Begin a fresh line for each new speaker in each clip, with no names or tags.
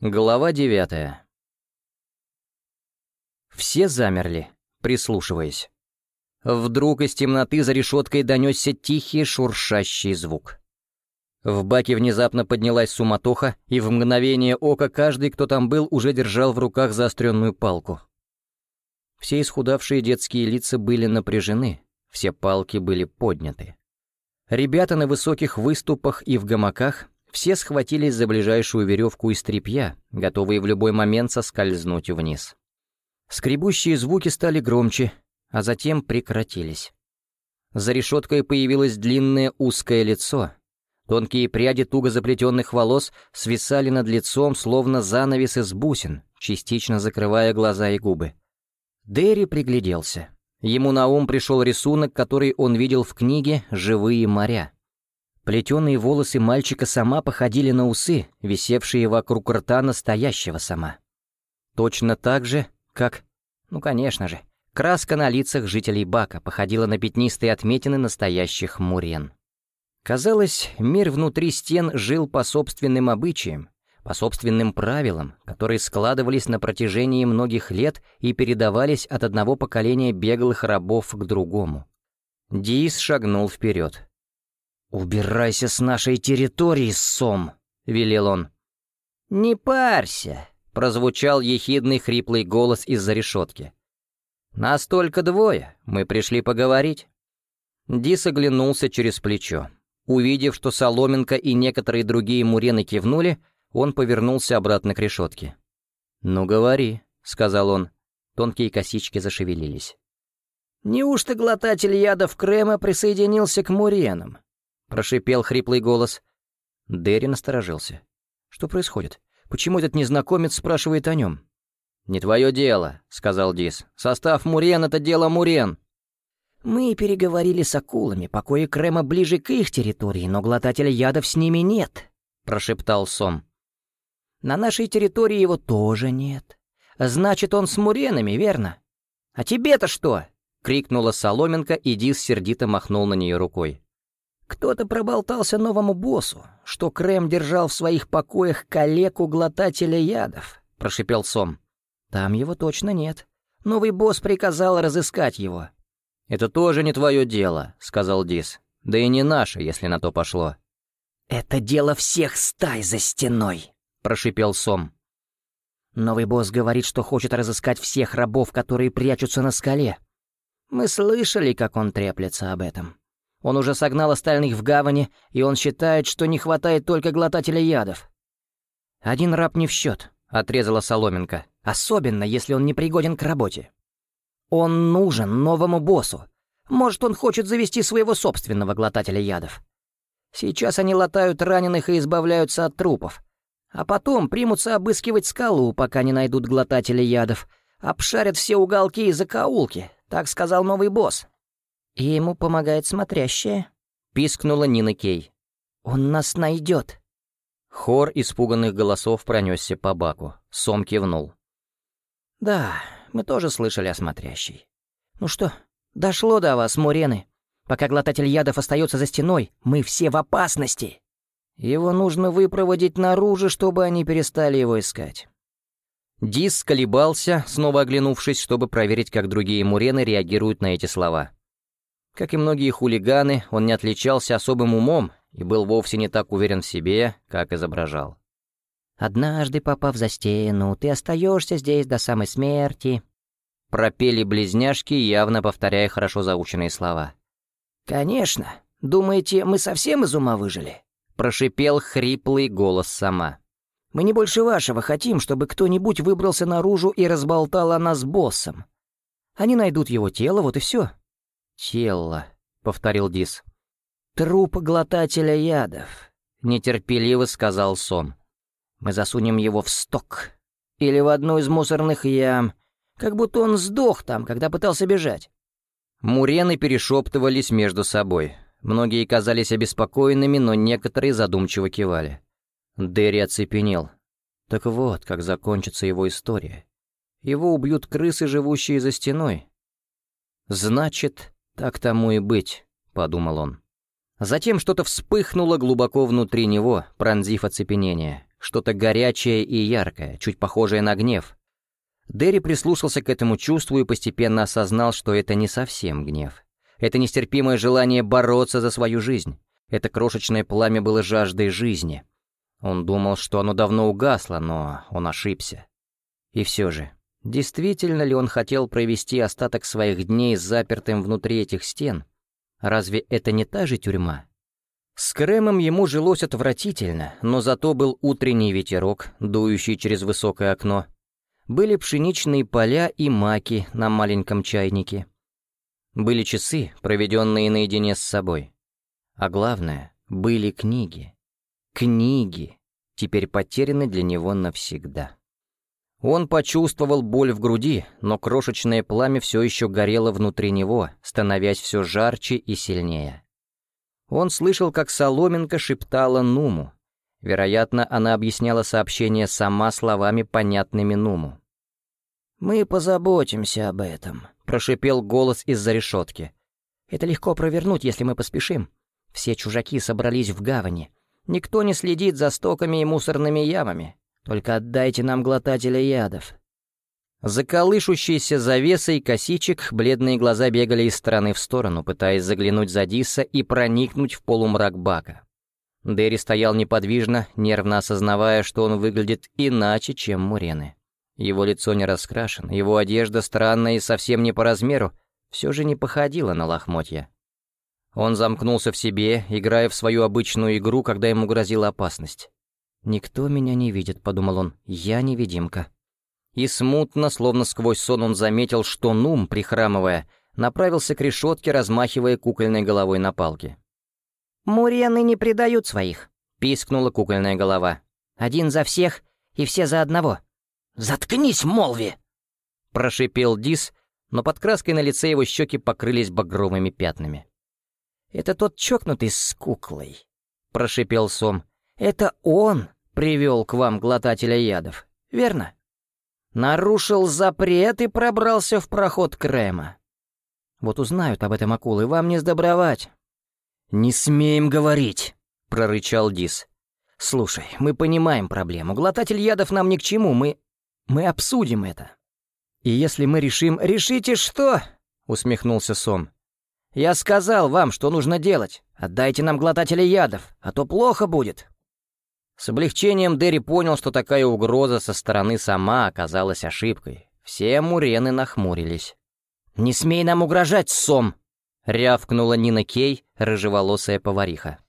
Глава девятая. Все замерли, прислушиваясь. Вдруг из темноты за решеткой донесся тихий шуршащий звук. В баке внезапно поднялась суматоха, и в мгновение ока каждый, кто там был, уже держал в руках заостренную палку. Все исхудавшие детские лица были напряжены, все палки были подняты. Ребята на высоких выступах и в гамаках все схватились за ближайшую веревку из тряпья, готовые в любой момент соскользнуть вниз. Скребущие звуки стали громче, а затем прекратились. За решеткой появилось длинное узкое лицо. Тонкие пряди туго заплетенных волос свисали над лицом, словно занавес из бусин, частично закрывая глаза и губы. Дерри пригляделся. Ему на ум пришел рисунок, который он видел в книге «Живые моря». Плетеные волосы мальчика сама походили на усы, висевшие вокруг рта настоящего сама. Точно так же, как... Ну, конечно же, краска на лицах жителей Бака походила на пятнистые отметины настоящих мурен. Казалось, мир внутри стен жил по собственным обычаям, по собственным правилам, которые складывались на протяжении многих лет и передавались от одного поколения беглых рабов к другому. Дис шагнул вперед. «Убирайся с нашей территории, Сом!» — велел он. «Не парься!» — прозвучал ехидный хриплый голос из-за решетки. «Нас только двое, мы пришли поговорить». Дис оглянулся через плечо. Увидев, что Соломенко и некоторые другие мурены кивнули, он повернулся обратно к решетке. «Ну, говори», — сказал он. Тонкие косички зашевелились. «Неужто глотатель ядов Крема присоединился к муренам?» — прошипел хриплый голос. Дерри насторожился. «Что происходит? Почему этот незнакомец спрашивает о нем?» «Не твое дело», — сказал Дис. «Состав Мурен — это дело Мурен». «Мы переговорили с акулами, покои Крема ближе к их территории, но глотателя ядов с ними нет», — прошептал Сом. «На нашей территории его тоже нет. Значит, он с Муренами, верно? А тебе-то что?» — крикнула Соломенко, и Дис сердито махнул на нее рукой. Кто-то проболтался новому боссу, что Крем держал в своих покоях калеку-глотателя ядов, — прошипел Сом. Там его точно нет. Новый босс приказал разыскать его. «Это тоже не твое дело», — сказал Дис. «Да и не наше, если на то пошло». «Это дело всех стай за стеной», — прошипел Сом. «Новый босс говорит, что хочет разыскать всех рабов, которые прячутся на скале. Мы слышали, как он треплется об этом. Он уже согнал остальных в гавани, и он считает, что не хватает только глотателя ядов. «Один раб не в счет», — отрезала Соломенко, «особенно, если он не пригоден к работе. Он нужен новому боссу. Может, он хочет завести своего собственного глотателя ядов. Сейчас они латают раненых и избавляются от трупов. А потом примутся обыскивать скалу, пока не найдут глотателя ядов. Обшарят все уголки и закоулки, так сказал новый босс. «И ему помогает смотрящая», — пискнула Нина Кей. «Он нас найдет». Хор испуганных голосов пронесся по баку. Сом кивнул. «Да, мы тоже слышали о смотрящей. Ну что, дошло до вас, Мурены. Пока глотатель ядов остается за стеной, мы все в опасности. Его нужно выпроводить наружу, чтобы они перестали его искать». Дис колебался, снова оглянувшись, чтобы проверить, как другие Мурены реагируют на эти слова. Как и многие хулиганы, он не отличался особым умом и был вовсе не так уверен в себе, как изображал. «Однажды, попав за стену, ты остаешься здесь до самой смерти», — пропели близняшки, явно повторяя хорошо заученные слова. «Конечно. Думаете, мы совсем из ума выжили?» — прошипел хриплый голос сама. «Мы не больше вашего хотим, чтобы кто-нибудь выбрался наружу и разболтал о нас боссом. Они найдут его тело, вот и все. «Тело», — повторил Дис. «Труп глотателя ядов», — нетерпеливо сказал Сом. «Мы засунем его в сток или в одну из мусорных ям, как будто он сдох там, когда пытался бежать». Мурены перешептывались между собой. Многие казались обеспокоенными, но некоторые задумчиво кивали. Дерри оцепенел. Так вот, как закончится его история. Его убьют крысы, живущие за стеной. Значит, «Так тому и быть», — подумал он. Затем что-то вспыхнуло глубоко внутри него, пронзив оцепенение. что-то горячее и яркое, чуть похожее на гнев. Дерри прислушался к этому чувству и постепенно осознал, что это не совсем гнев. Это нестерпимое желание бороться за свою жизнь. Это крошечное пламя было жаждой жизни. Он думал, что оно давно угасло, но он ошибся. И все же, действительно ли он хотел провести остаток своих дней запертым внутри этих стен? Разве это не та же тюрьма? С Кремом ему жилось отвратительно, но зато был утренний ветерок, дующий через высокое окно. Были пшеничные поля и маки на маленьком чайнике. Были часы, проведенные наедине с собой. А главное, были книги. Книги, теперь потеряны для него навсегда. Он почувствовал боль в груди, но крошечное пламя все еще горело внутри него, становясь все жарче и сильнее. Он слышал, как Соломенко шептала Нуму. Вероятно, она объясняла сообщение сама словами, понятными Нуму. «Мы позаботимся об этом», — прошипел голос из-за решетки. «Это легко провернуть, если мы поспешим. Все чужаки собрались в гавани. Никто не следит за стоками и мусорными ямами. Только отдайте нам глотателя ядов». За колышущейся завесой косичек бледные глаза бегали из стороны в сторону, пытаясь заглянуть за Диса и проникнуть в полумрак бака. Дерри стоял неподвижно, нервно осознавая, что он выглядит иначе, чем Мурены. Его лицо не раскрашено, его одежда странная и совсем не по размеру, все же не походила на лохмотья. Он замкнулся в себе, играя в свою обычную игру, когда ему грозила опасность. «Никто меня не видит», — подумал он, — «я невидимка». И смутно, словно сквозь сон, он заметил, что Нум, прихрамывая, направился к решетке, размахивая кукольной головой на палке.
«Мурены не предают своих», — пискнула кукольная голова. «Один за всех и все за одного». «Заткнись, Молви!» — прошипел Дис, но под краской на лице его щеки покрылись багровыми пятнами. «Это тот чокнутый с куклой», — прошипел Сом. «Это он привел к вам глотателя ядов, верно?» Нарушил запрет и пробрался в проход Крема. Вот узнают об этом акулы, вам не сдобровать. «Не смеем говорить», — прорычал Дис. «Слушай, мы понимаем проблему. Глотатель ядов нам ни к чему, мы... мы обсудим это». «И если мы решим...» «Решите что?» — усмехнулся Сом. «Я сказал вам, что нужно делать. Отдайте нам глотателя ядов, а то плохо будет». С облегчением Дерри понял, что такая угроза со стороны сама оказалась ошибкой. Все мурены нахмурились. «Не смей нам угрожать, Сом!» — рявкнула Нина Кей, рыжеволосая повариха.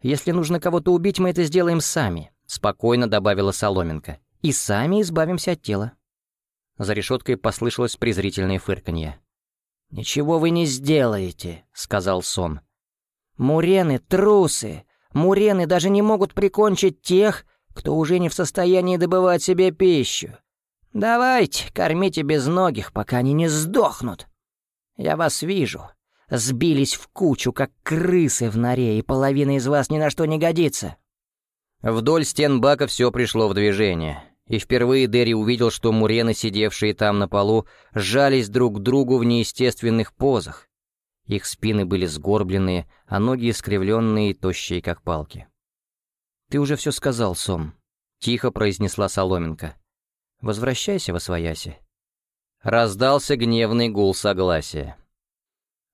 «Если нужно кого-то убить, мы это сделаем сами», — спокойно добавила Соломенко. «И сами избавимся от тела». За решеткой послышалось презрительное фырканье. «Ничего вы не сделаете», — сказал Сом. «Мурены — трусы, Мурены даже не могут прикончить тех, кто уже не в состоянии добывать себе пищу. Давайте, кормите безногих, пока они не сдохнут. Я вас вижу. Сбились в кучу, как крысы в норе, и половина из вас ни на что не годится».
Вдоль стен бака все пришло в движение, и впервые Дерри увидел, что мурены, сидевшие там на полу, сжались друг к другу в неестественных позах, их спины были сгорбленные, а ноги искривленные и тощие, как палки. «Ты уже все сказал, Сом», — тихо произнесла Соломенко. «Возвращайся во свояси». Раздался гневный гул согласия.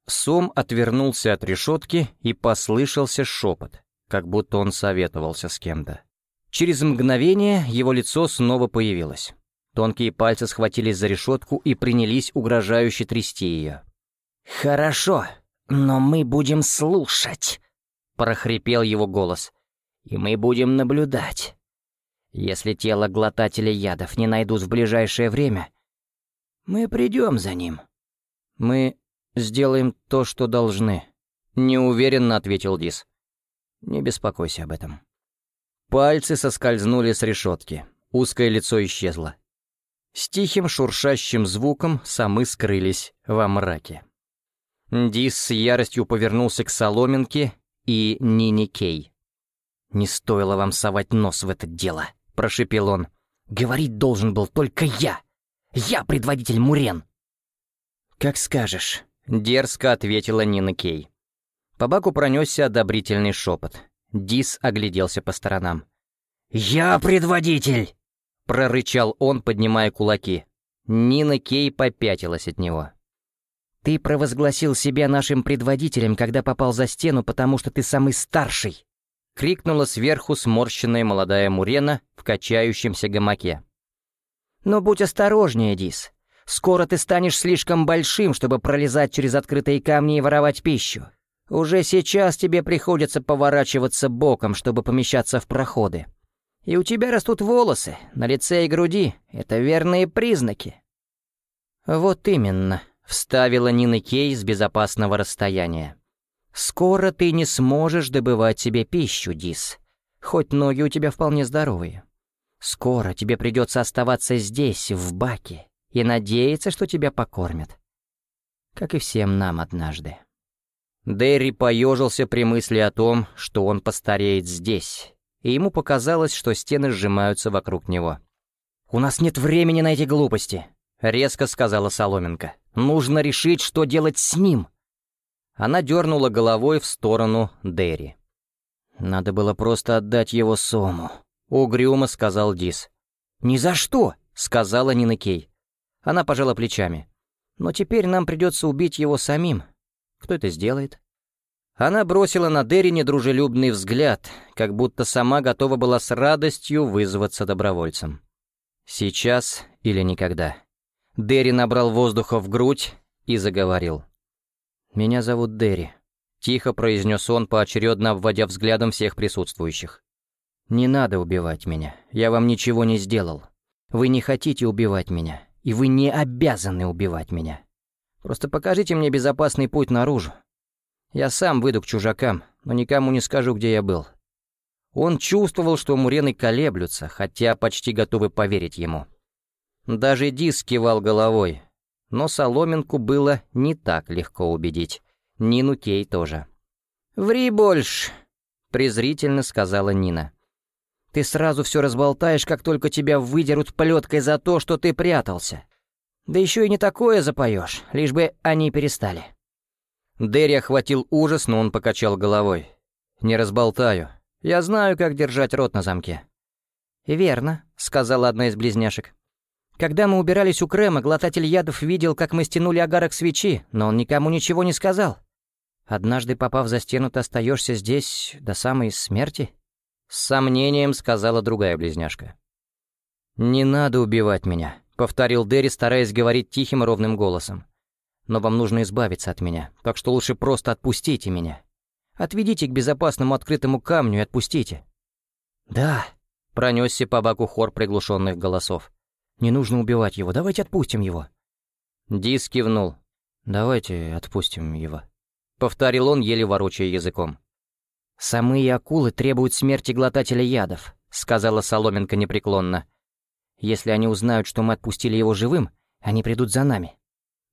Сом отвернулся от решетки и послышался шепот, как будто он советовался с кем-то. Через мгновение его лицо снова появилось. Тонкие пальцы схватились за решетку и принялись угрожающе трясти ее.
«Хорошо, но мы будем слушать», — прохрипел его голос. «И мы будем наблюдать. Если тело глотателя ядов не найдут в ближайшее время, мы придем за ним».
«Мы сделаем то, что должны», — неуверенно ответил Дис. «Не беспокойся об этом». Пальцы соскользнули с решетки. Узкое лицо исчезло. С тихим шуршащим звуком самы скрылись во мраке. Дис с яростью повернулся к Соломинке и Нине Кей. «Не стоило вам совать нос в это дело», — прошепел он. «Говорить должен был только я. Я предводитель Мурен». «Как скажешь», — дерзко ответила Нина Кей. По баку пронесся одобрительный шепот. Дис огляделся по сторонам.
«Я предводитель!» — прорычал он, поднимая кулаки. Нина Кей попятилась от него. «Ты провозгласил себя нашим предводителем, когда попал за стену, потому что ты самый старший!» — крикнула сверху сморщенная молодая Мурена в качающемся гамаке. «Но будь осторожнее, Дис. Скоро ты станешь слишком большим, чтобы пролезать через открытые камни и воровать пищу. Уже сейчас тебе приходится поворачиваться боком, чтобы помещаться в проходы. И у тебя растут волосы на лице и груди. Это верные признаки». «Вот именно», — вставила Нина Кей с безопасного расстояния. «Скоро ты не сможешь добывать себе пищу, Дис, хоть ноги у тебя вполне здоровые. Скоро тебе придется оставаться здесь, в баке, и надеяться, что тебя покормят. Как и всем нам однажды». Дерри поежился при мысли о том, что он постареет здесь, и ему показалось, что стены сжимаются вокруг него. «У нас нет времени на эти глупости», — резко сказала Соломенко. «Нужно решить, что делать с ним». Она дернула головой в сторону Дерри. «Надо было просто отдать его Сому», — угрюмо сказал Дис. «Ни за что», — сказала Нина Кей. Она пожала плечами. «Но теперь нам придется убить его самим. Кто это сделает?» Она бросила на Дерри недружелюбный взгляд, как будто сама готова была с радостью вызваться добровольцем. Сейчас или никогда. Дерри набрал воздуха в грудь и заговорил. «Меня зовут Дерри», — тихо произнес он, поочередно обводя взглядом всех присутствующих. «Не надо убивать меня, я вам ничего не сделал. Вы не хотите убивать меня, и вы не обязаны убивать меня. Просто покажите мне безопасный путь наружу, я сам выйду к чужакам, но никому не скажу, где я был. Он чувствовал, что мурены колеблются, хотя почти готовы поверить ему. Даже Дис кивал головой, но Соломинку было не так легко убедить. Нину Кей тоже. «Ври больше», — презрительно сказала Нина. «Ты сразу все разболтаешь, как только тебя выдерут плеткой за то, что ты прятался. Да еще и не такое запоешь, лишь бы они перестали». Дерри охватил ужас, но он покачал головой. «Не разболтаю. Я знаю, как держать рот на замке». «Верно», — сказала одна из близняшек. «Когда мы убирались у Крема, глотатель ядов видел, как мы стянули агарок свечи, но он никому ничего не сказал. Однажды, попав за стену, ты остаешься здесь до самой смерти?» С сомнением сказала другая близняшка. «Не надо убивать меня», — повторил Дерри, стараясь говорить тихим и ровным голосом но вам нужно избавиться от меня, так что лучше просто отпустите меня. Отведите к безопасному открытому камню и отпустите». «Да», — пронесся по баку хор приглушенных голосов. «Не нужно убивать его, давайте отпустим его». Дис кивнул. «Давайте отпустим его», — повторил он, еле ворочая языком. «Самые акулы требуют смерти глотателя ядов», — сказала Соломенко непреклонно. «Если они узнают, что мы отпустили его живым, они придут за нами».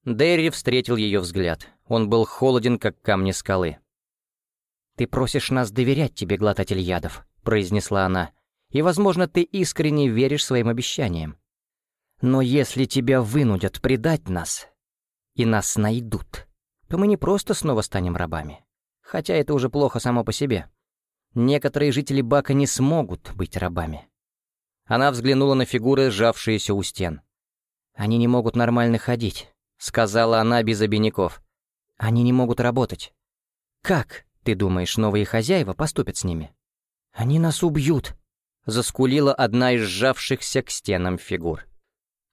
Дерри встретил ее взгляд. Он был холоден, как камни скалы. «Ты просишь нас доверять тебе, глотатель ядов», — произнесла она. «И, возможно, ты искренне веришь своим обещаниям. Но если тебя вынудят предать нас, и нас найдут, то мы не просто снова станем рабами. Хотя это уже плохо само по себе. Некоторые жители Бака не смогут быть рабами». Она взглянула на фигуры, сжавшиеся у стен. «Они не могут нормально ходить. — сказала она без обиняков. «Они не могут работать. Как, ты думаешь, новые хозяева поступят с ними?» «Они нас убьют», — заскулила одна из сжавшихся к стенам фигур.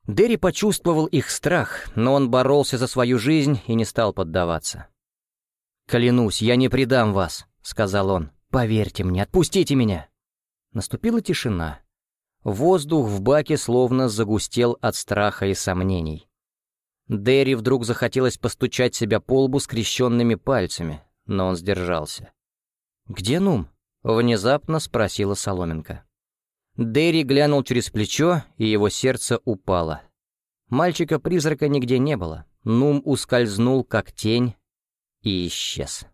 Дерри почувствовал их страх, но он боролся за свою жизнь и не стал поддаваться. «Клянусь, я не предам вас», — сказал он. «Поверьте мне, отпустите меня». Наступила тишина. Воздух в баке словно загустел от страха и сомнений. Дерри вдруг захотелось постучать себя по лбу скрещенными пальцами, но он сдержался. «Где Нум?» — внезапно спросила Соломенко. Дерри глянул через плечо, и его сердце упало. Мальчика-призрака нигде не было. Нум ускользнул, как тень, и исчез.